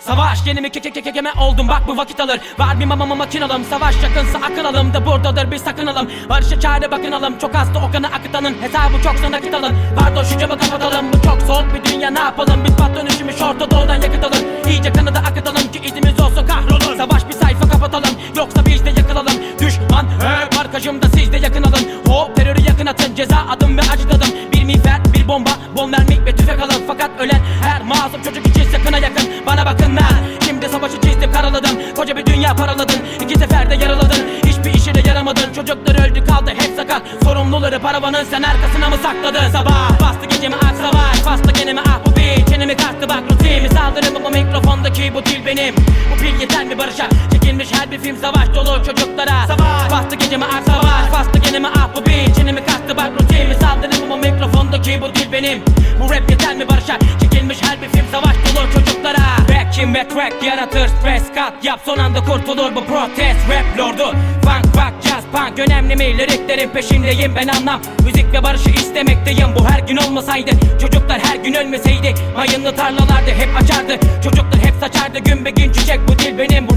Savaş yenimi keke keke kekeme oldum. Bak bu vakit alır. Var bir mamama makinalım Savaş yakınsa akıl alım. Da buradadır bir sakınalım Barışa çare bakınalım Çok hasta o kanı akıtanın. Hesabı çoksa nakit alın. Pardon şu camı kapatalım. Bu çok soğuk bir dünya. Ne yapalım? Biz patron işimi şorta doğudan yakıt alın. İyice kanı da akıtalım ki izimiz olsun kahrolun. Savaş bir sayfa kapatalım. Yoksa biz de yakılalım Düşman he markajımda siz de yakın alın. Hop terörü yakın atın. Ceza adım ve acıdadım. Bir miğfer bir bomba. Bol mermi ve tüfek alın. Fakat ölen her masum çocuk için yakın Bana bakın lan. Şimdi savaşı çizdim karaladım. Koca bir dünya paraladın. İki seferde yaraladın. Hiçbir işe yaramadın. Çocuklar öldü kaldı hep sakat Sorumluları paravanın sen arkasına mı sakladın? Sabah bastı gecemi ak savaş. Bastı genimi ah bu bir Çenemi kastı bak rutimi Saldırım bu mikrofondaki bu dil benim. Bu pil yeter mi barışa? Çekilmiş her bir film savaş dolu çocuklara. Savaş bastı gecemi ak savaş. Bastı genimi ah bu bir Çenemi kastı bak rutimi Saldırım bu mikrofondaki bu dil benim. Bu rap yeter mi barışa? Çekilmiş her bir film savaş Backing ve track yaratır stres kat Yap son anda kurtulur bu protest. Rap lordu Funk rock jazz punk. Önemli mi liriklerin peşindeyim ben anlam. Müzik ve barışı istemekteyim Bu her gün olmasaydı. Çocuklar her gün ölmeseydi Mayınlı tarlalarda hep açardı. Çocuklar hep saçardı gün be gün çiçek Bu dil benim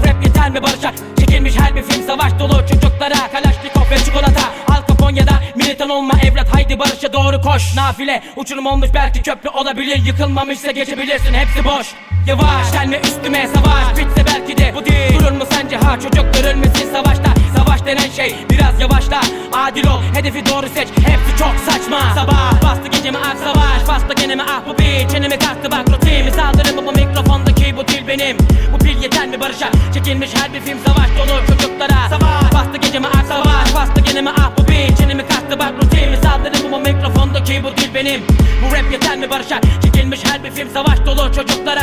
koş. Nafile uçurum olmuş belki köprü olabilir. Yıkılmamışsa geçebilirsin hepsi boş. Yavaş gelme üstüme savaş. Bitse belki de bu değil Durur mu sence? Ha çocuklar ölmesin savaşta? Savaş denen şey biraz yavaşla. Adil ol hedefi doğru seç. Hepsi çok saçma. Sabah bastı gecemi ak savaş. Bastı genimi ah bu bir. Çenemi kastı bak rutimi Saldırı bu mikrofondaki bu dil benim. Bu pil yeter mi barışa? Çekilmiş her bir film savaş dolu çocuklara. Savaş bastı gecemi ak savaş. Bastı genimi ah kastı bak rutimi Saldırı bu mikrofondaki bu dil benim. Bu rap yeter mi barışa? Çekilmiş her bir film savaş dolu çocuklara